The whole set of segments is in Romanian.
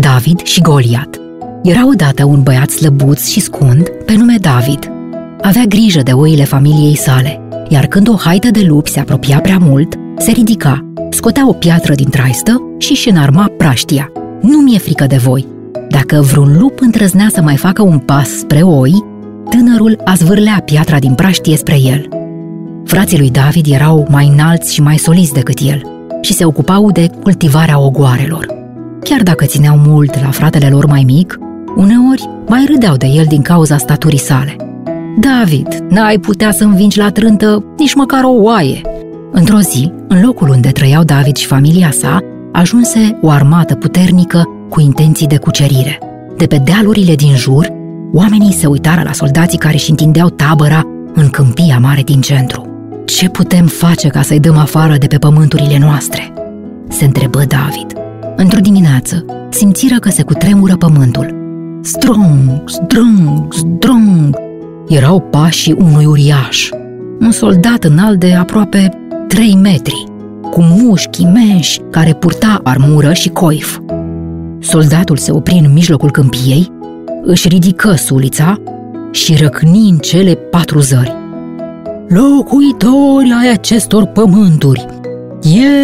David și Goliat. Era odată un băiat slăbuț și scund pe nume David. Avea grijă de oile familiei sale, iar când o haită de lupi se apropia prea mult, se ridica, scotea o piatră din traistă și își înarma praștia. Nu mi-e frică de voi. Dacă vreun lup întrăznea să mai facă un pas spre oi, tânărul a zvârlea piatra din praștie spre el. Frații lui David erau mai înalți și mai soliți decât el și se ocupau de cultivarea ogoarelor. Chiar dacă țineau mult la fratele lor mai mic, uneori mai râdeau de el din cauza staturii sale. David, n-ai putea să învingi la trântă nici măcar o oaie. Într-o zi, în locul unde trăiau David și familia sa, ajunse o armată puternică cu intenții de cucerire. De pe dealurile din jur, oamenii se uitară la soldații care își întindeau tabăra în câmpia mare din centru. Ce putem face ca să-i dăm afară de pe pământurile noastre? Se întrebă David. Într-o dimineață, simțiră că se cutremură pământul. Strong, strong, strong! Erau pașii unui uriaș, un soldat înalt de aproape 3 metri, cu mușchi imensi care purta armură și coif. Soldatul se opri în mijlocul câmpiei, își ridică sulița și răcni în cele patru zări. Locuitori ai acestor pământuri,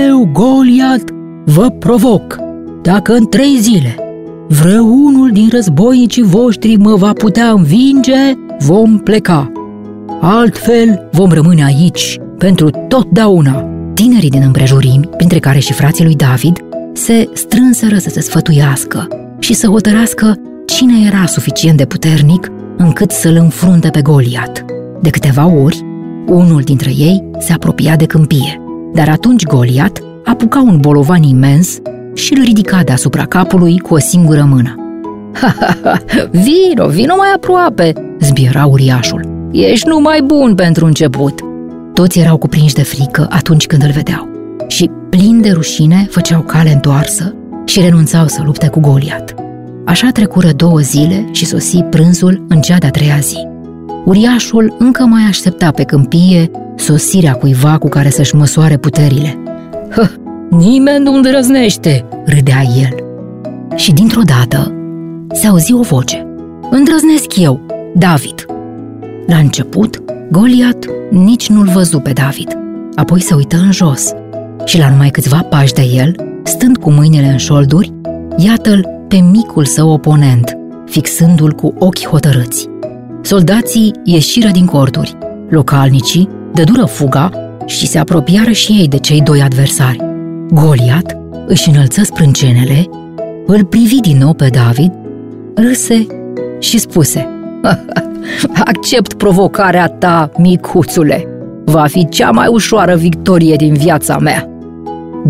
eu, Goliat, vă provoc. Dacă în trei zile vreunul din războinicii voștri mă va putea învinge, vom pleca. Altfel vom rămâne aici pentru totdeauna. Tinerii din împrejurimi, printre care și frații lui David, se strânseră să se sfătuiască și să hotărască cine era suficient de puternic încât să-l înfrunte pe Goliat. De câteva ori, unul dintre ei se apropia de câmpie, dar atunci Goliat apuca un bolovan imens și îl ridica deasupra capului cu o singură mână. Ha, ha, ha, vino, vino mai aproape, zbiera uriașul. Ești numai bun pentru început. Toți erau cuprinși de frică atunci când îl vedeau și, plini de rușine, făceau cale întoarsă și renunțau să lupte cu Goliat. Așa trecură două zile și sosi prânzul în cea de-a treia zi. Uriașul încă mai aștepta pe câmpie sosirea cuiva cu care să-și măsoare puterile. Hă, nimeni nu îndrăznește, râdea el. Și dintr-o dată se auzi o voce. Îndrăznesc eu, David. La început, Goliat nici nu-l văzu pe David. Apoi se uită în jos și la numai câțiva pași de el, stând cu mâinile în șolduri, iată-l pe micul său oponent, fixându-l cu ochi hotărâți. Soldații ieșiră din corturi, localnicii dădură fuga și se apropiară și ei de cei doi adversari. Goliat își înălță sprâncenele, îl privi din nou pe David, râse și spuse Accept provocarea ta, micuțule! Va fi cea mai ușoară victorie din viața mea!"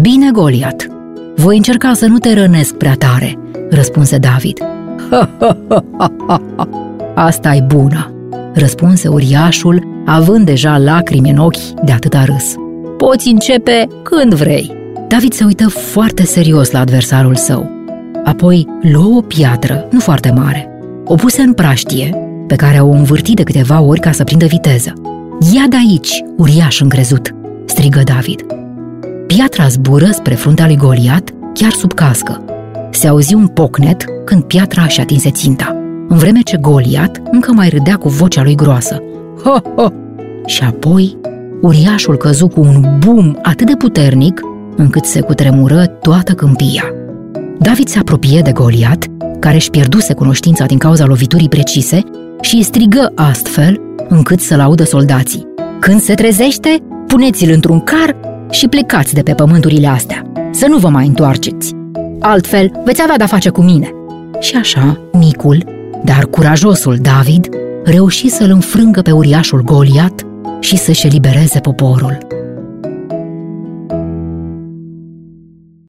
Bine, Goliat! Voi încerca să nu te rănesc prea tare, răspunse David. Asta e bună, răspunse uriașul, având deja lacrimi în ochi de atâta râs. Poți începe când vrei. David se uită foarte serios la adversarul său. Apoi luă o piatră, nu foarte mare, o puse în praștie, pe care o învârti de câteva ori ca să prindă viteză. Ia de aici, uriaș încrezut, strigă David. Piatra zbură spre fruntea lui Goliat, chiar sub cască. Se auzi un pocnet când piatra și atinse ținta, în vreme ce Goliat încă mai râdea cu vocea lui groasă. Ho, ho! Și apoi, uriașul căzu cu un bum atât de puternic, încât se cutremură toată câmpia. David se apropie de Goliat, care își pierduse cunoștința din cauza loviturii precise, și îi strigă astfel încât să-l audă soldații. Când se trezește, puneți-l într-un car și plecați de pe pământurile astea. Să nu vă mai întoarceți. Altfel, veți avea de-a face cu mine. Și așa, micul, dar curajosul David reuși să-l înfrângă pe uriașul Goliat și să-și elibereze poporul.